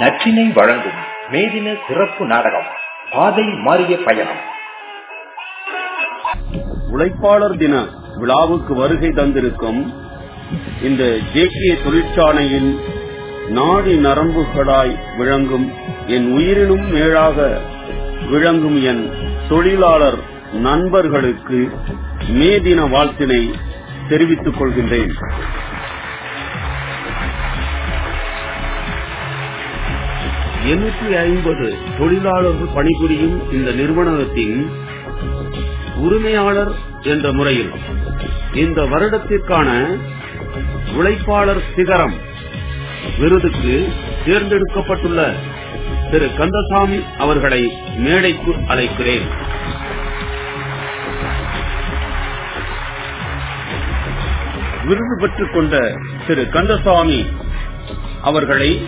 நற்றினை வழங்கும் மேதின சிறப்பு நாடகம் பாதை மாறிய பயணம். உழைப்பாளர் தின விழாவுக்கு வருகை தந்திருக்கும் இந்த ஜேகே தொழிற்சாலையின் நாடி நரம்புகளாய் விளங்கும் என் உயிரினும் மேலாக விளங்கும் என் தொழிலாளர் நண்பர்களுக்கு மே தின வாழ்த்தினை தெரிவித்துக் கொள்கின்றேன். எண்ணூற்றி ஐம்பது தொழிலாளர்கள் பணிபுரியும் இந்த நிறுவனத்தின் உரிமையாளர் என்ற முறையில் இந்த வருடத்திற்கான உழைப்பாளர் சிகரம் விருதுக்கு தேர்ந்தெடுக்கப்பட்டுள்ள திரு கந்தசாமி அவர்களை மேடைக்கு அழைக்கிறேன். விருது பெற்றுக் கொண்ட திரு கந்தசாமி அவர்களை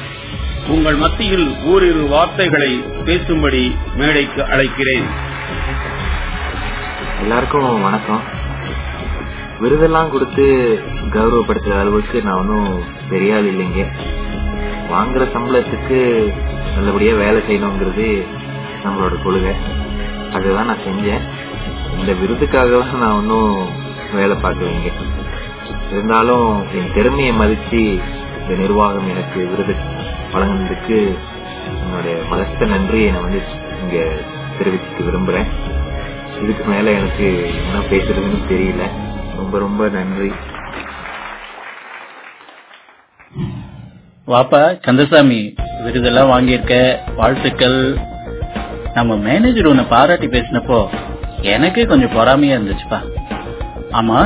உங்கள் மத்தியில் ஓரிரு வார்த்தைகளை பேசும்படி மேடைக்கு அழைக்கிறேன். எல்லாருக்கும் வணக்கம். விருதெல்லாம் கொடுத்து கௌரவப்படுத்துற அளவுக்கு நான் ஒன்றும் பெரிய ஆள் இல்லைங்க. வாங்குற சம்பளத்துக்கு நல்லபடியா வேலை செய்யணுங்கிறது நம்மளோட கொள்கை. அதுதான் நான் செஞ்சேன். இந்த விருதுக்காகலாம் நான் ஒன்றும் வேலை பார்க்குவேங்க இருந்தாலும் என் திறமையை மதிச்சு இந்த நிர்வாகம் எனக்கு விருது. வழங்கினதுக்கு என்னுடைய மகத்த நன்றியை நான் வந்து இங்க தெரிவிச்சுக்க விரும்புறேன். இதுக்கு மேல எனக்கு என்ன பேசுறதுன்னு தெரியல. ரொம்ப ரொம்ப நன்றி. வாப்பா கந்தசாமி விருதெல்லாம் வாங்கியிருக்க வாழ்த்துக்கள். நம்ம மேனேஜர் உன்னை பாராட்டி பேசினப்போ எனக்கே கொஞ்சம் பொறாமையா இருந்துச்சுப்பா. ஆமா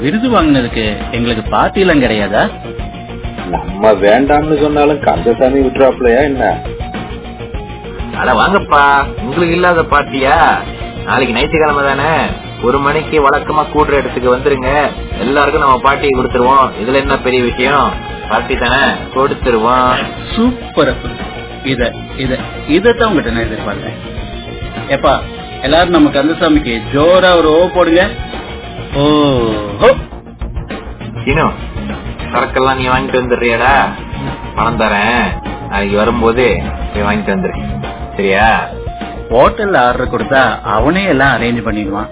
விருது வாங்கினதுக்கு எங்களுக்கு பார்ட்டி எல்லாம் கிடையாதா? நம்ம வேண்டாம்னு சொன்னாலும் கந்தசாமி விட்டுறாப்லையா என்ன? அட வாங்கப்பா உங்களுக்கு இல்லாத பார்ட்டியா நாளைக்கு ஞாயிற்றுக்கிழமை தானே? ஒரு மணிக்கு வழக்கமா கூடுற இடத்துக்கு வந்துருங்க. எல்லாருக்கும் நம்ம பார்ட்டியை கொடுத்துருவோம். இதுல என்ன பெரிய விஷயம்? பார்ட்டி தானே? கொடுத்துருவோம். சூப்பர் இத இத இதத்தான் உங்ககிட்ட நான் எதிர்பார்த்தேன். ஏப்பா எல்லாரும் நம்ம கந்தசாமிக்கு ஜோரா ஒரு ஓ போடுங்க. ஓ சீனு சரக்கெல்லாம் நீ வாங்கிட்டு வந்துடுறியாடா. பணம் தரேன். நாளைக்கு வரும்போது போய் வாங்கிட்டு வந்துரு. சரியா? ஹோட்டல்ல ஆர்டர் கொடுத்தா அவனே எல்லாம் அரேஞ்ச் பண்ணிடுவான்.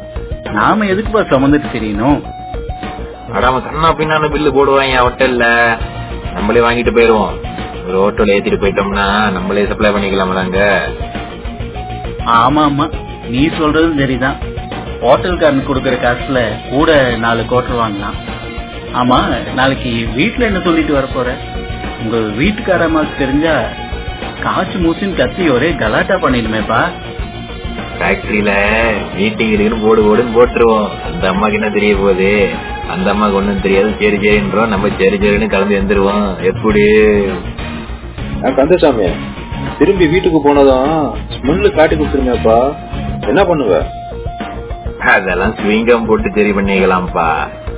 நாம எதுக்குப்பா சுமந்துட்டு தெரியணும்? அடாம கண்ணா பின்னான பில்லு போடுவாங்க ஹோட்டல்ல. நம்மளே வாங்கிட்டு போயிருவோம். ஒரு ஹோட்டல் ஏத்திட்டு போயிட்டோம்னா நம்மளே சப்ளை பண்ணிக்கலாம்லாங்க ஆமா ஆமா நீ சொல்றதும் சரிதான். ஹோட்டல்காரன் கொடுக்கற காசுல கூட நாலு கோட்டர் வாங்கலாம் ஆமா நாளைக்கு வீட்டுல என்ன சொல்லிட்டு வர போற? உங்க வீட்டுக்காரம்மாக்கு தெரிஞ்சா காய்ச்சி மூசின்னு கத்தி ஒரே கலாட்டா பண்ணிடுமேப்பா. ஃபேக்டரியில மீட்டிங் இருக்குன்னு போடு போடுன்னு போட்டுருவோம். அந்த அம்மாக்கு என்ன தெரிய போகுது? அந்த அம்மாக்கு ஒண்ணும் தெரியாது. சரி சரின்றோம். நம்ம சரி சரின்னு கிளம்பி வந்துருவோம் எப்படி? நான் கந்தசாமி திரும்பி வீட்டுக்கு போனதும் ஸ்மெல்லு காட்டி கொடுத்துருங்கப்பா. என்ன பண்ணுவ? அதெல்லாம் ஸ்விங்கம் போட்டு சரி பண்ணிக்கலாம்ப்பா.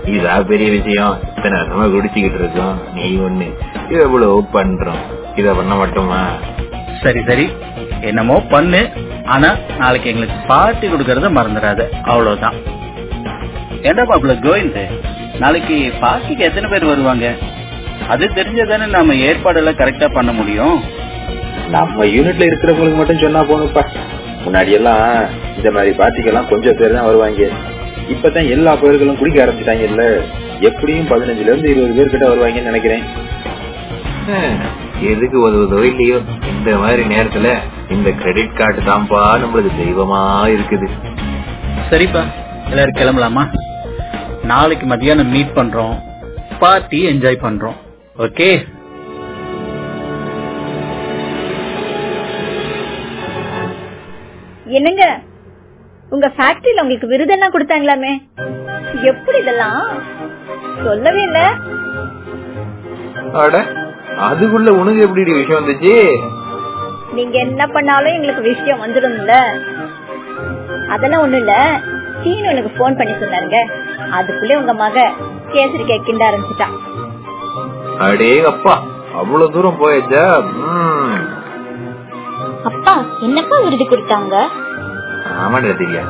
இதா பெரிய விஷயம். இத்தனை வருஷமா குடிச்சுக்கிட்டு இருக்கோம். நீ ஒண்ணு. எவ்வளவு பண்றோம்? இத பண்ண மாட்டோமா? சரி சரி. என்னமோ பண்ணு. ஆனா நாளைக்கு எங்களுக்கு பார்ட்டி கொடுக்கறத மறந்துடாத. அவ்வளவுதான். என்ன பாப்புல கோவிந்த்? நாளைக்கு பார்ட்டிக்கு எத்தனை பேர் வருவாங்க? அது தெரிஞ்சதானே நாம ஏற்பாடெல்லாம் கரெக்டா பண்ண முடியும். நம்ம யூனிட்ல இருக்கிறவங்களுக்கு மட்டும் சொன்னா போகணும்ப்பா முன்னாடி எல்லாம் இந்த மாதிரி பார்ட்டிக்கெல்லாம் கொஞ்சம் பேர் தான் வருவாங்க. இப்பதான் எல்லா பேர்களும் குடிக்க ஆரம்பிச்சிட்டாங்கல்ல? எப்படியும் பதினஞ்சுல இருந்து இருபது பேர் கிட்ட வருவாங்கன்னு நினைக்கிறேன். எதுக்கு உதவுதோ இல்லையோ? இந்த மாதிரி நேரத்துல இந்த கிரெடிட் கார்டு தான்ப்பா நம்மளுக்கு தெய்வமா இருக்குது. சரிப்பா எல்லாரும் கிளம்பலாமா? நாளைக்கு மத்தியானம் மீட் பண்றோம். பார்ட்டி என்ஜாய் பண்றோம். ஓகே என்னங்க? உங்க ஃபேக்டரியில உங்களுக்கு விருதெல்லாம் கொடுத்தாங்களாமே? எப்படி இதெல்லாம்? சொல்லவே இல்ல. அட அதுக்குள்ள உனக்கு எப்படி விஷயம் வந்துச்சு? நீங்க என்ன பண்ணாலும் எங்களுக்கு விஷயம் வந்துடும்ல அதெல்லாம் ஒண்ணும் இல்ல. சீனு எனக்கு போன் பண்ணி சொன்னாருங்க. அதுக்குள்ளே உங்க மக கேசரி கேக் கிண்ட ஆரம்பிச்சிட்டா. அடே அப்பா அவ்வளவு தூரம் போயாச்சா? ம். அப்பா என்னப்பா விருது கொடுத்தாங்க? ஆமாடா திவ்யா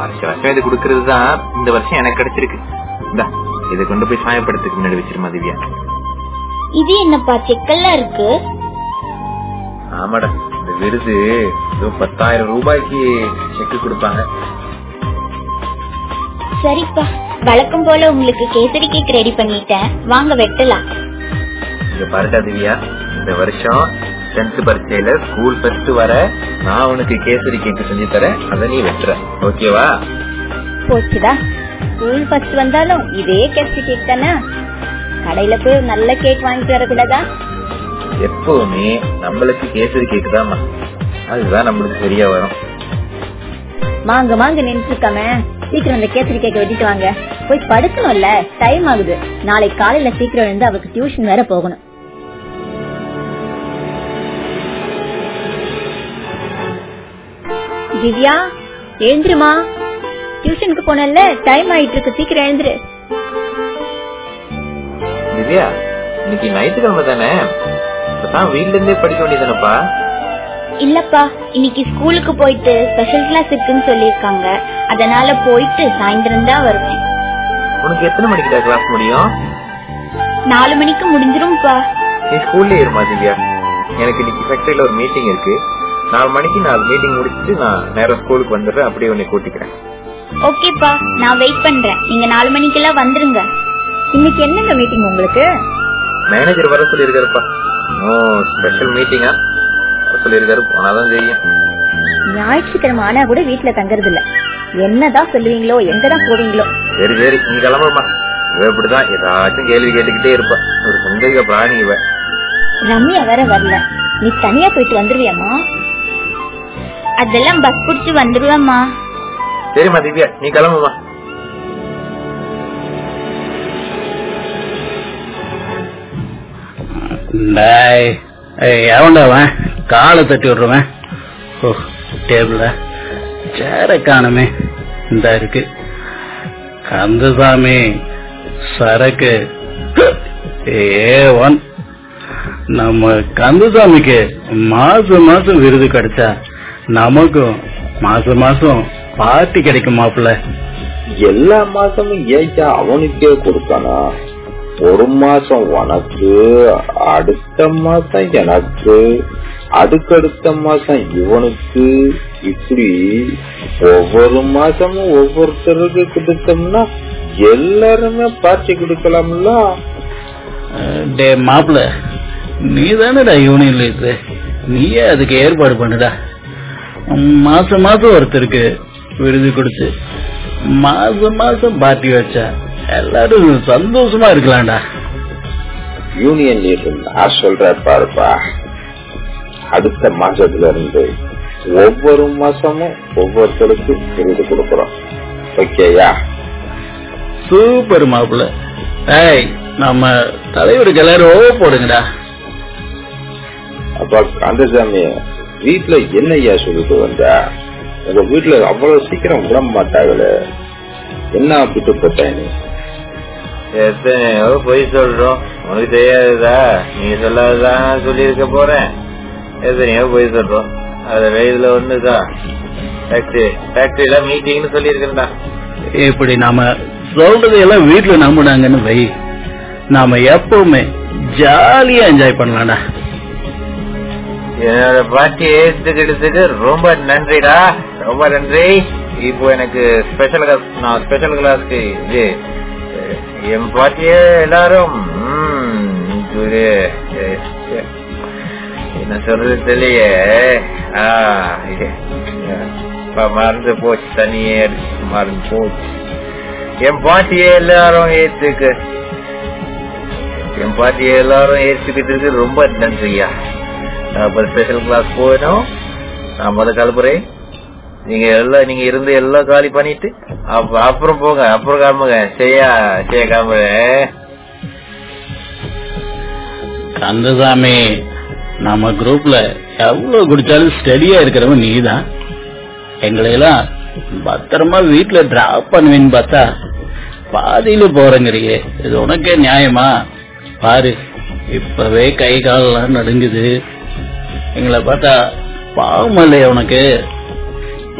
வருஷம் வருஷம் இது குடுக்கறது தான் இந்த வருஷம் எனக்கு கிடைச்சிருக்கு. இதை கொண்டு போய் சாயப்படுத்துக்கு முன்னாடி வச்சிருமா திவ்யா? இது என்னப்பா செக்கெல்லாம் இருக்கு? ஆமாடா இந்த விருது பத்தாயிரம் ரூபாய்க்கு செக்கு கொடுப்பாங்க. சரிப்பா வழக்கம் போல உங்களுக்கு கேசரி கேக் ரெடி பண்ணிட்டேன். வாங்க வெட்டலாம். இங்க பாருடா திவ்யா இந்த வருஷம் டென்த் பரீட்சையில ஸ்கூல் ஃபர்ஸ்ட் வர நான் உனக்கு கேசரி கேக் செஞ்சு தரேன் அதை நீ வெட்டுற. ஓகேவா போச்சுடா. ஸ்கூல் ஃபர்ஸ்ட் வந்தாலும் இதே கேஸ்ட் கேக் தானே? கடையில போய் நல்ல கேக் வாங்கிட்டு வரக்கூடாதா? எப்பவுமே நம்மளுக்கு கேசரி கேக் தான் அதுதான் நம்மளுக்கு சரியா வரும். மாங்க மாங்க நின்று இருக்காம சீக்கிரம் அந்த கேசரி கேக்க வெட்டிட்டு வாங்க. போய் படுக்கணும்ல டைம் ஆகுது. நாளைக்கு காலையில சீக்கிரம் எழுந்து அவருக்கு டியூஷன் வேற போகணும். திவ்யா எழுந்துருமா டியூஷனுக்கு போனல டைம் ஆயிட்டு இருக்கு சீக்கிரம் எழுந்துரு. திவ்யா இன்னைக்கு ஞாயிற்றுக்கிழமை தானே? வீட்ல இருந்தே படிக்க வேண்டியதானப்பா இல்லப்பா இன்னைக்கு ஸ்கூலுக்கு போயிட்டு ஸ்பெஷல் கிளாஸ் இருக்குன்னு சொல்லிருக்காங்க அதனால போயிட்டு சாயந்தரம் தான் வருவேன். உனக்கு எத்தனை மணிக்கு கிளாஸ் முடியும்? நாலு மணிக்கு முடிஞ்சிரும்பா நீ ஸ்கூல்ல இருமா திவ்யா? எனக்கு இன்னைக்கு ஃபேக்டரியில ஒரு மீட்டிங் இருக்கு. நாலு மணிக்கு நான் மீட்டிங் முடிச்சுட்டு நான் நேரம் ஸ்கூலுக்கு வந்துடுறேன். அப்படியே உன்னை கூட்டிக்கிறேன். ஓகேப்பா நான் வெயிட் பண்றேன். நீங்க நாலு மணிக்கெல்லாம் வந்துருங்க. இன்னைக்கு என்னங்க மீட்டிங் உங்களுக்கு? மேனேஜர் வர சொல்லியிருக்காருப்பா. ஓ ஸ்பெஷல் மீட்டிங்கா வர சொல்லியிருக்காரு. போனாதான் தெரியும் ஞாயிற்றுக்கிழமை ஆனா கூட வீட்டுல தங்கறது இல்ல என்னதான் சொல்லுவீங்களோ எங்கதான் போவீங்களோ. சரி சரி. நீ கிளம்புமா இவ இப்படிதான் ஏதாச்சும் கேள்வி கேட்டுக்கிட்டே இருப்பா. ஒரு சந்தேக பிராணி இவ. ரம்யா வேற வரல. நீ தனியா போயிட்டு வந்துருவியாமா அதெல்லாம் பஸ் புடிச்சு வந்துருவேம்மா. சரிம்மா திவ்யா நீ கிளம்புமா காலை தட்டி விடுறவன். ஓ டேபிள சேர காணுமே. இந்த இருக்கு. கந்தசாமி சரக்கு. ஏ ஒன் நம்ம கந்தசாமிக்கு மாசம் மாசம் விருது கிடைச்சா நமக்கும் மாசம் மாசம் பார்ட்டி கிடைக்கும் மாப்பிள்ள. எல்லா மாசமும் ஏச்சா அவனுக்கே கொடுத்தானா ஒரு மாசம் உனக்கு அடுத்த மாசம் எனக்கு அடுக்கடுத்த மாசம் இவனுக்கு இப்படி ஒவ்வொரு மாசமும் ஒவ்வொருத்தருக்கு கொடுத்தோம்னா எல்லாருமே பார்ட்டி கொடுக்கலாம்ல? டே மாப்பிள்ள நீ தானடா யூனியன் லீடர் நீயே அதுக்கு ஏற்பாடு பண்ணுடா. மாசம் மாசம் ஒருத்தருக்கு விருது கொடுத்து மாசம் மாசம் பார்ட்டி வச்சா எல்லாரும் சந்தோஷமா இருக்கலாம்டா. யூனியன் லீடர் நான் சொல்றேன் பாருப்பா. அடுத்த மாசத்துல இருந்து ஒவ்வொரு மாசமும் ஒவ்வொருத்தருக்கு விருது கொடுக்கறோம். ஓகேயா? சூப்பர் மாப்பிள்ள. ஏய் நம்ம தலைவருக்கு எல்லாரும் போடுங்கடா. அப்பா கந்தசாமி வீட்டுல என்ன ஐயா சொல்லிட்டு வந்த? உங்க வீட்டுல அவ்வளவு சீக்கிரம் விட மாட்டாங்களே. என்ன விட்டு போட்டேன் எத்தனையோ பொய் சொல்றோம்? உனக்கு தெரியாதுதா? நீ சொல்லாதான் சொல்லியிருக்க போறேன். எத்தனையோ பொய் சொல்றோம். அதுல இதுல ஒண்ணுதான். ஃபேக்டரி ஃபேக்டரியில மீட்டிங்னு சொல்லியிருக்கேன்டா. இப்படி நாம சொல்றது எல்லாம் வீட்டுல நம்பினாங்கன்னு வை. நாம எப்பவுமே ஜாலியா என்ஜாய் பண்ணலாம்டா. என்னோட பாட்டி ஏத்துக்கிட்டதுக்கு ரொம்ப நன்றிடா. ரொம்ப நன்றி. இப்போ எனக்கு ஸ்பெஷல் கிளாஸ் நான் ஸ்பெஷல் கிளாஸ்க்கு இது என் பாட்டிய எல்லாரும் ஒரு, என்ன சொல்றது தெரியலையே. மறந்து போச்சு தனியே மறந்து போச்சு. என் பாட்டியே எல்லாரும் ஏத்துக்கு என் பாட்டியை எல்லாரும் ஏத்துக்கிட்டதுக்கு ரொம்ப நன்றியா. அப்புறம் ஸ்பெஷல் கிளாஸ் போயிடும் நான் முதல்ல கிளம்புறேன். நீங்க எல்லாம் நீங்க இருந்து எல்லாம் காலி பண்ணிட்டு அப்ப- அப்புறம் போங்க அப்புறம் காமுங்க செய்யா செய்ய கிளம்புறேன் கந்தசாமி நம்ம குரூப்ல எவ்வளவு குடிச்சாலும் ஸ்டடியா இருக்கிறவன் நீதான். எங்களை எல்லாம் பத்திரமா வீட்டுல டிராப் பண்ணுவேன்னு பார்த்தா பாதியில போறேங்கிறியே. இது உனக்கே நியாயமா? பாரு இப்பவே கை காலெல்லாம் நடுங்குது. எங்களை பார்த்தா பாவம் இல்லையா உனக்கு.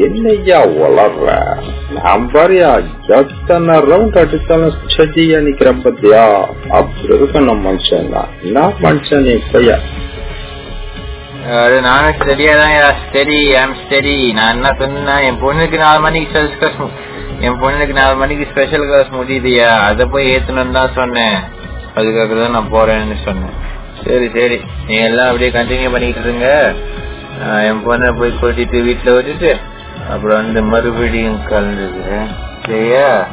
என்னையா வளர்ற நான் பாரியா எத்தனை ரவுண்ட் அடிச்சாலும் ஸ்டடியா நிக்கிறேன் பத்தியா? அப்படி இருக்கணும் மனுஷன் நான் என்ன மனுஷன் நீ பையா அது நானும் ஸ்டெடியா தான் ஸ்டெடி ஐம் ஸ்டெடி நான் என்ன சொன்னா என் பொண்ணுக்கு நாலு மணிக்கு ஸ்பெஷல் கிளாஸ் என் பொண்ணுக்கு நாலு மணிக்கு ஸ்பெஷல் கிளாஸ் முடியுதுயா? அதை போய் ஏத்தணும்னு தான் சொன்னேன். அதுக்காக தான் நான் போறேன்னு சொன்னேன். சரி சரி. நீ எல்லாம் அப்படியே கண்டினியூ பண்ணிக்கிட்டு இருங்க. என் பொண்ணை போய் கூட்டிட்டு வீட்டுல விட்டுட்டு அப்புறம் வந்து மறுபடியும் கலந்துக்கிறேன். சரியா?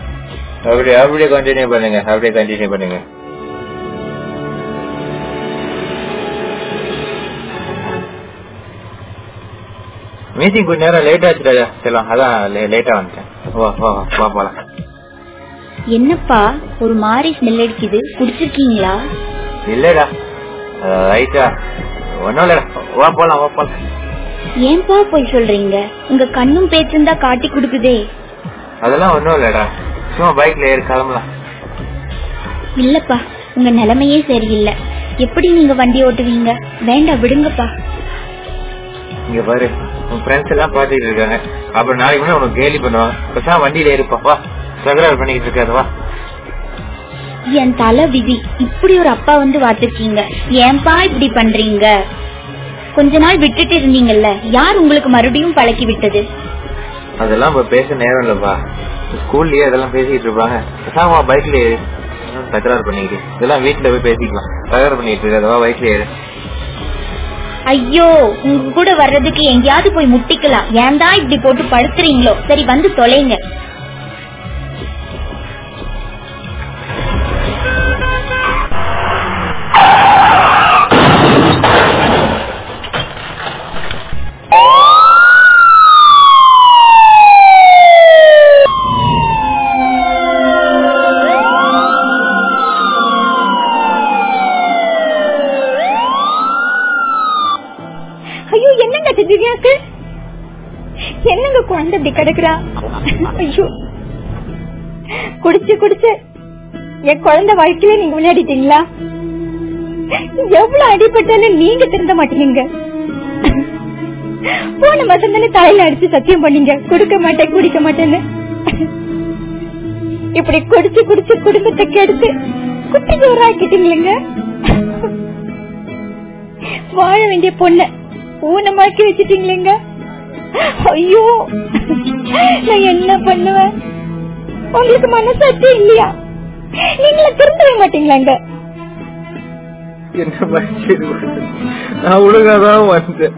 அப்படியே அப்படியே கண்டினியூ பண்ணுங்க. அப்படியே கண்டினியூ பண்ணுங்க. மீட்டிங் கொஞ்ச நேரம் லேட் ஆச்சுடா. செல்லம் அதான் லேட்டா வந்துட்டேன். வா வா, வா போலாம். என்னப்பா ஒரு மாதிரி ஸ்மெல் அடிக்குது. குடிச்சிருக்கீங்களா? இல்லடா. ரைட்டா ஒன்னும் இல்லடா. வா போலாம் வா போலாம். ஏன்பா போய் சொல்றீங்க? உங்க கண்ணும் பேச்சும் தான் காட்டி கொடுக்குதே. அதெல்லாம் ஒன்னும் இல்லடா. சும்மா பைக்ல ஏறி கிளம்பலாம். இல்லப்பா உங்க நிலைமையே சரியில்லை. எப்படி நீங்க வண்டி ஓட்டுவீங்க? வேண்டாம் விடுங்கப்பா. இங்க பாரு உன் ஃப்ரெண்ட்ஸ் எல்லாம் பாத்துட்டு இருக்காங்க. அப்புறம் நாளைக்கு உனக்கு கேலி பேசாம வண்டியில ஏறிப்பா வா. தகராறு பண்ணிக்கிட்டு இருக்காது வா. என் தலை விதி. இப்படி ஒரு அப்பா வந்து வாத்திருக்கீங்க. ஏன்பா இப்படி பண்றீங்க? கொஞ்ச நாள் விட்டுட்டு இருந்தீங்கல்ல யார் உங்களுக்கு மறுபடியும் பழக்கி விட்டது? அதெல்லாம் இப்ப பேச நேரம் இல்லப்பா. ஸ்கூல்லயே அதெல்லாம் பேசிட்டு இருப்பாங்க. பேசாம பைக்ல ஏறு. தகராறு பண்ணிக்கிட்டு இதெல்லாம் வீட்டுல போய் பேசிக்கலாம். தகராறு பண்ணிட்டு இருக்காதவா பைக்ல ஏறு. ஐயோ உங்க கூட வர்றதுக்கு எங்கேயாவது போய் முட்டிக்கலாம். ஏன் தான் இப்படி போட்டு படுத்துறீங்களோ? சரி வந்து தொலைங்க. ஐயோ. குடிச்சு குடிச்சு. என் குழந்தை வாழ்க்கையில நீங்க விளையாடிட்டீங்களா? எவ்வளவு அடிபட்டாலும் நீங்க திருந்த மாட்டீங்க. போன மாசம் தானே தலையில அடிச்சு சத்தியம் பண்ணீங்க. குடுக்க மாட்டேன் குடிக்க மாட்டேன்னு. இப்படி குடிச்சு குடிச்சு குடும்பத்தை கெடுத்து குட்டி ஜோராக்கிட்டீங்களேங்க வாழ வேண்டிய பொண்ண ஊனமாக்கி வச்சிட்டீங்களேங்க. ஐயோ. நான் என்ன பண்ணுவேன்? உங்களுக்கு மனசாட்சி இல்லையா? நீங்கள திருந்தவே மாட்டீங்களாங்க என்ன மாதிரி நான் ஒழுங்காதான் வந்தேன்.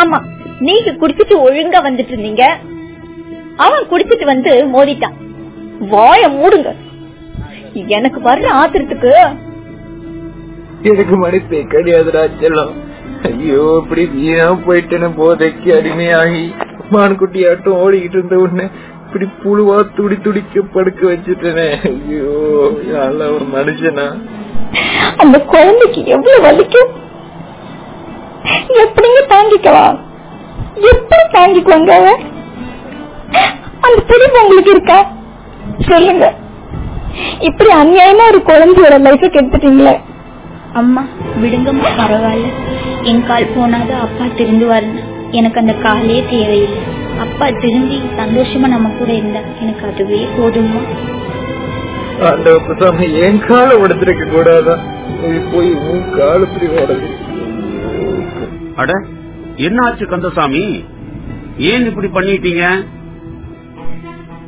ஆமா நீங்க குடிச்சிட்டு ஒழுங்கா வந்துட்டு இருந்தீங்க. அவன் குடிச்சிட்டு வந்து மோதிட்டான். வாய மூடுங்க. எனக்கு வர்ற ஆத்திரத்துக்கு எனக்கு மனசே கிடையாதுடா செல்லம். ஐயோ இப்படி வீணா போயிட்டேன்னு போதைக்கு அடிமையாகி மான்குட்டியாட்டம் ஓடிக்கிட்டு இருந்த உடனே இப்படி புழுவா துடி துடிக்க படுக்க வச்சுட்டேனே. ஐயோ நல்ல ஒரு மனுஷனா? அந்த குழந்தைக்கு எவ்வளவு வலிக்கும்? எப்படிங்க தாங்கிக்கவா? எப்படி தாங்கிக்குவாங்க அவ? அந்த பிடிப்பு உங்களுக்கு இருக்கா? சொல்லுங்க. இப்படி அநியாயமா ஒரு குழந்தையோட லைஃப கெடுத்துட்டீங்களே. அம்மா விடுங்கம்மா பரவாயில்ல. என் கால் போனாதான் அப்பா திருந்துவாருன்னு எனக்கு அந்த காலே தேவையில்லை. அப்பா திரும்பி சந்தோஷமா நம்ம கூட இருந்தா எனக்கு அதுவே போதுமா அந்த என் காலை உடச்சிருக்க கூடாதான் போய் உன் கால உடச்சு அட என்ன ஆச்சு கந்தசாமி? ஏன் இப்படி பண்ணிட்டீங்க?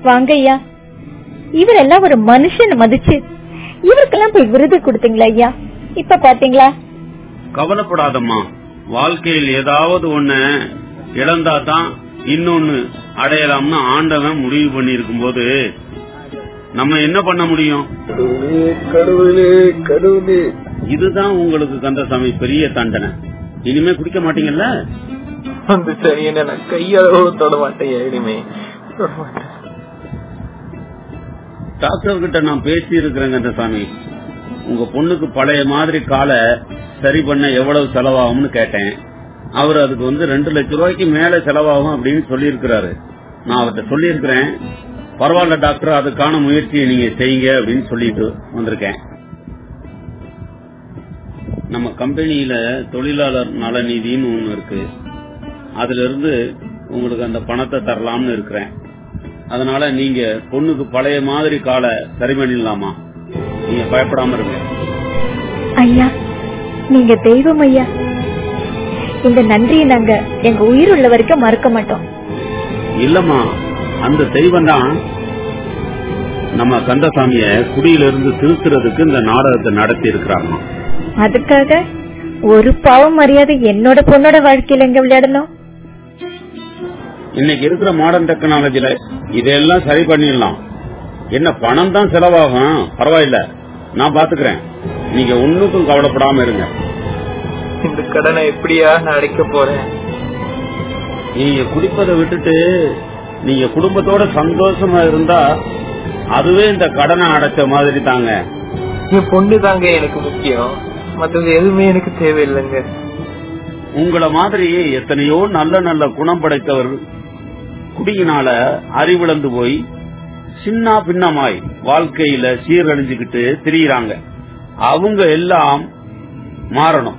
வாங்க ஐயா. இவரெல்லாம் ஒரு மனுஷன் மதிச்சு. இவருக்கெல்லாம் போய் விருது கொடுத்தீங்களா ஐயா? இப்ப பாத்தீங்களா? கவலைப்படாதம்மா. வாழ்க்கையில் ஏதாவது ஒண்ணு இழந்தா தான் இன்னொன்னு அடையலாம்னு ஆண்டவன் முடிவு பண்ணி போது நம்ம என்ன பண்ண முடியும்? இதுதான் உங்களுக்கு கந்தசாமி பெரிய தண்டனை. இனிமே குடிக்க மாட்டீங்கல்ல? அந்த சரியனை நான் கையாளவோ தொட மாட்டேன் இனிமே. டாக்டர் கிட்ட நான் பேசி இருக்கிறேன் கந்தசாமி. உங்க பொண்ணுக்கு பழைய மாதிரி காலை சரி பண்ண எவ்வளவு செலவாகும்னு கேட்டேன். அவர் அதுக்கு வந்து ரெண்டு லட்சம் ரூபாய்க்கு மேல செலவாகும் அப்படின்னு சொல்லியிருக்கிறாரு. நான் அவர்கிட்ட சொல்லியிருக்கிறேன். பரவாயில்ல டாக்டர் அதுக்கான முயற்சியை நீங்க செய்யுங்க அப்படின்னு சொல்லிட்டு வந்திருக்கேன். நம்ம கம்பெனியில தொழிலாளர் நலநிதின்னு ஒண்ணு இருக்கு. அதுல இருந்து உங்களுக்கு அந்த பணத்தை தரலாம்னு இருக்கிறேன். அதனால நீங்க பொண்ணுக்கு பழைய மாதிரி காலை சரி பண்ணிடலாமா? நீங்க பயப்படாம இருங்க. ஐயா நீங்க தெய்வம் ஐயா. இந்த நன்றியை நாங்க எங்க உயிர் உள்ள வரைக்கும் மறக்க மாட்டோம். இல்லம்மா அந்த தெய்வம் தான் நம்ம கந்தசாமிய குடியிலிருந்து திருத்துறதுக்கு இந்த நாடகத்தை நடத்தி இருக்கிறாங்க அதுக்காக ஒரு பாவம் மரியாதை என்னோட பொண்ணோட வாழ்க்கையில எங்க விளையாடணும்? இன்னைக்கு இருக்கிற மாடர்ன் டெக்னாலஜில இதெல்லாம் சரி பண்ணிடலாம். என்ன பணம் தான் செலவாகும் பரவாயில்ல. நான் பாத்துக்கிறேன். நீங்க ஒண்ணுக்கும் கவலைப்படாம இருங்க. இந்த கடனை எப்படியா நான் அடைக்க போறேன்? நீங்க குடிப்பதை விட்டுட்டு நீங்க குடும்பத்தோட சந்தோஷமா இருந்தா அதுவே இந்த கடனை அடைச்ச மாதிரி தாங்க. என் பொண்ணு தாங்க எனக்கு முக்கியம். மத்தது எதுவுமே எனக்கு தேவையில்லைங்க. உங்களை மாதிரி எத்தனையோ நல்ல நல்ல குணம் படைத்தவர் குடியினால அறிவிழந்து போய் சின்ன பின்னமாய் வாழ்க்கையில சீரழிஞ்சுக்கிட்டு திரியிறாங்க. அவங்க எல்லாம் மாறணும்.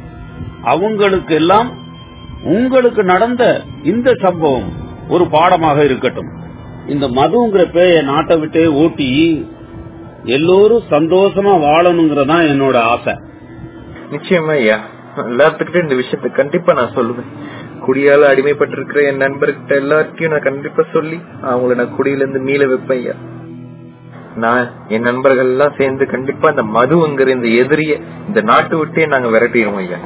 அவங்களுக்கு எல்லாம் உங்களுக்கு நடந்த இந்த சம்பவம் ஒரு பாடமாக இருக்கட்டும். இந்த மதுங்கிற பேய நாட்டை விட்டு ஓட்டி எல்லோரும் சந்தோஷமா வாழணுங்கிறதான் என்னோட ஆசை. நிச்சயமா ஐயா. எல்லாத்துக்கிட்ட இந்த விஷயத்த கண்டிப்பா நான் சொல்லுவேன். குடியால அடிமைப்பட்டிருக்கிற என் நண்பர்கிட்ட எல்லார்ட்டையும் நான் கண்டிப்பா சொல்லி அவங்கள நான் குடியில இருந்து மீள வைப்பேன் ஐயா. நான் என் நண்பர்கள் எல்லாம் சேர்ந்து கண்டிப்பா இந்த மதுங்கிற இந்த எதிரிய இந்த நாட்டு விட்டே நாங்க விரட்டிடுவோம் ஐயா.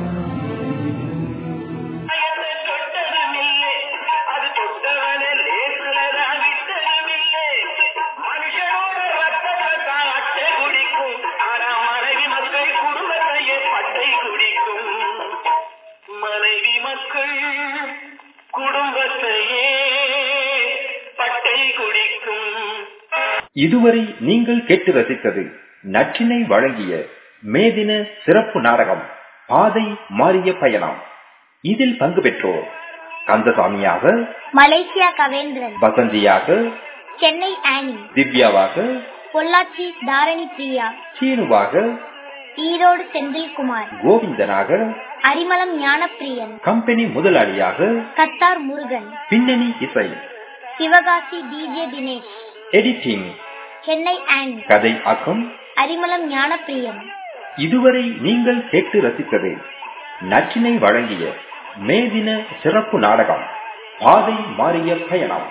இதுவரை நீங்கள் கேட்டு ரசித்தது நற்றினை வழங்கிய மேதின சிறப்பு நாடகம் பாதை மாறிய பயணம். இதில் பங்கு பெற்றோர் கந்தசாமியாக மலேசியா கவேந்திரன் வசந்தியாக சென்னை ஆனி திவ்யாவாக பொள்ளாச்சி தாரணி பிரியா சீனுவாக ஈரோடு செந்தில்குமார் கோவிந்தனாக அரிமளம் ஞானப்பிரியன் கம்பெனி முதலாளியாக கத்தார் முருகன் பின்னணி இசை. சிவகாசி டிஜே தினேஷ் எடிட்டிங் சென்னை ஆனி கதை ஆக்கம். அரிமளம் ஞானப்பிரியன் இதுவரை நீங்கள் கேட்டு ரசித்தது நற்றினை வழங்கிய மேதின சிறப்பு நாடகம். பாதை மாறிய பயணம்.